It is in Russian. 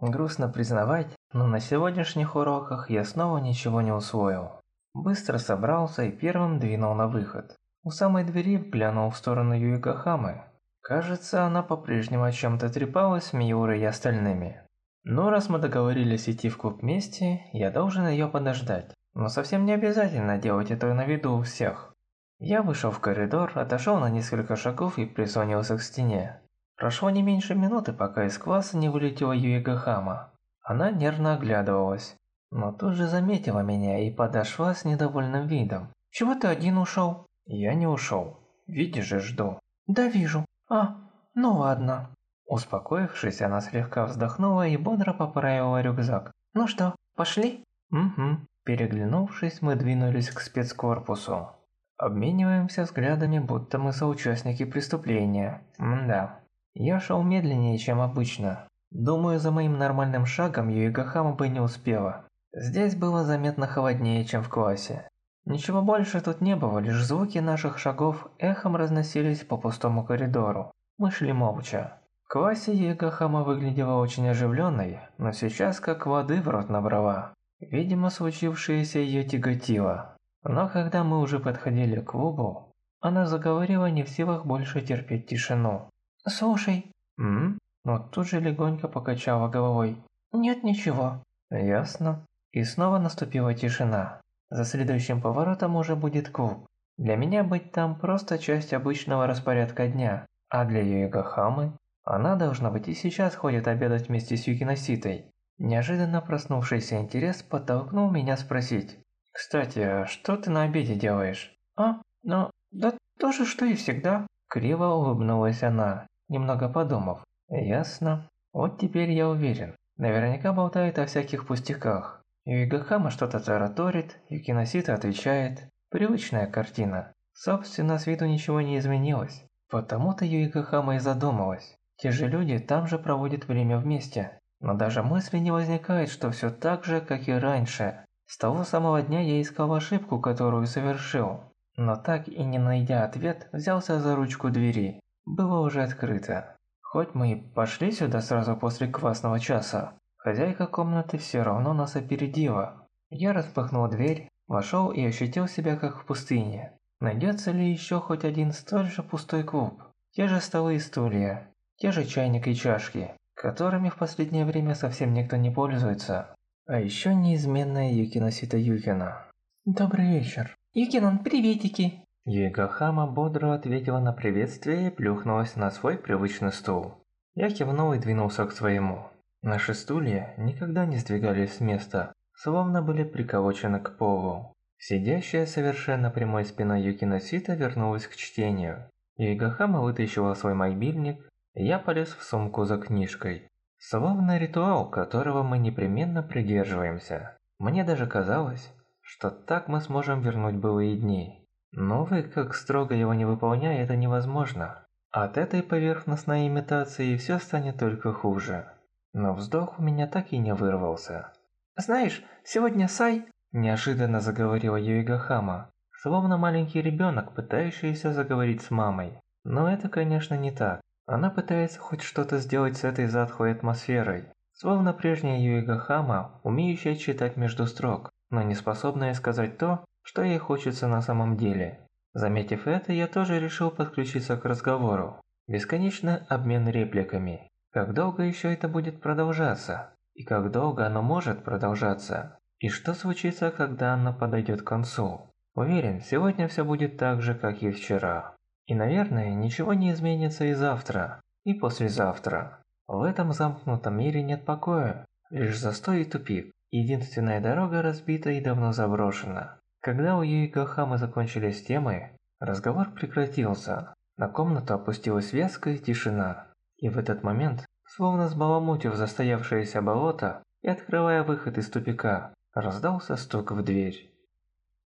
Грустно признавать, но на сегодняшних уроках я снова ничего не усвоил. Быстро собрался и первым двинул на выход. У самой двери глянул в сторону Юикахамы. Кажется, она по-прежнему о чем-то трепалась с Миурой и остальными. Но раз мы договорились идти в клуб вместе, я должен ее подождать. Но совсем не обязательно делать это на виду у всех. Я вышел в коридор, отошел на несколько шагов и прислонился к стене. Прошло не меньше минуты, пока из класса не вылетела Юига Хама. Она нервно оглядывалась, но тут же заметила меня и подошла с недовольным видом. «Чего ты один ушел?» «Я не ушел. Видишь же, жду». «Да вижу. А, ну ладно». Успокоившись, она слегка вздохнула и бодро поправила рюкзак. «Ну что, пошли?» «Угу». Переглянувшись, мы двинулись к спецкорпусу. Обмениваемся взглядами, будто мы соучастники преступления. М-да. Я шел медленнее, чем обычно. Думаю, за моим нормальным шагом Юигахама бы не успела. Здесь было заметно холоднее, чем в классе. Ничего больше тут не было, лишь звуки наших шагов эхом разносились по пустому коридору. Мы шли молча. В классе Юигахама выглядела очень оживленной, но сейчас как воды в рот набрала. Видимо, случившееся ее тяготило. Но когда мы уже подходили к клубу, она заговорила не в силах больше терпеть тишину. «Слушай». «М?», Но тут же легонько покачала головой. «Нет ничего». «Ясно». И снова наступила тишина. За следующим поворотом уже будет клуб. Для меня быть там просто часть обычного распорядка дня, а для Юигахамы она должна быть и сейчас ходит обедать вместе с Юкиноситой. Неожиданно проснувшийся интерес подтолкнул меня спросить. «Кстати, а что ты на обеде делаешь?» «А, ну, да то же, что и всегда». Криво улыбнулась она, немного подумав. «Ясно. Вот теперь я уверен. Наверняка болтает о всяких пустяках. Юигахама что-то тараторит, Юкиносита отвечает. Привычная картина. Собственно, с виду ничего не изменилось. Потому-то Юигахама и задумалась. Те же люди там же проводят время вместе. Но даже мысли не возникает, что все так же, как и раньше. С того самого дня я искал ошибку, которую совершил. Но так и не найдя ответ, взялся за ручку двери. Было уже открыто. Хоть мы и пошли сюда сразу после квасного часа, хозяйка комнаты все равно нас опередила. Я распахнул дверь, вошел и ощутил себя как в пустыне. Найдется ли еще хоть один столь же пустой клуб? Те же столы и стулья, те же чайник и чашки которыми в последнее время совсем никто не пользуется. А еще неизменная Юкина. «Добрый вечер». «Юкинон, приветики!» Юигахама бодро ответила на приветствие и плюхнулась на свой привычный стул. Я кивнул и двинулся к своему. Наши стулья никогда не сдвигались с места, словно были приколочены к полу. Сидящая совершенно прямой спиной Юкиносита вернулась к чтению. Юигахама вытащила свой мобильник я полез в сумку за книжкой. Словно ритуал, которого мы непременно придерживаемся. Мне даже казалось, что так мы сможем вернуть былые дни. Но вы, как строго его не выполняя, это невозможно. От этой поверхностной имитации все станет только хуже. Но вздох у меня так и не вырвался. «Знаешь, сегодня Сай...» Неожиданно заговорила Юига Хама, словно маленький ребенок, пытающийся заговорить с мамой. Но это, конечно, не так. Она пытается хоть что-то сделать с этой затхлой атмосферой, словно прежняя Юига Хама, умеющая читать между строк, но не способная сказать то, что ей хочется на самом деле. Заметив это, я тоже решил подключиться к разговору. Бесконечный обмен репликами. Как долго еще это будет продолжаться? И как долго оно может продолжаться? И что случится, когда оно подойдет к концу? Уверен, сегодня все будет так же, как и вчера. И, наверное, ничего не изменится и завтра, и послезавтра. В этом замкнутом мире нет покоя, лишь застой и тупик. Единственная дорога разбита и давно заброшена. Когда у Юико Хамы закончились темы, разговор прекратился. На комнату опустилась вязкая тишина. И в этот момент, словно сбаламутив застоявшееся болото и открывая выход из тупика, раздался стук в дверь.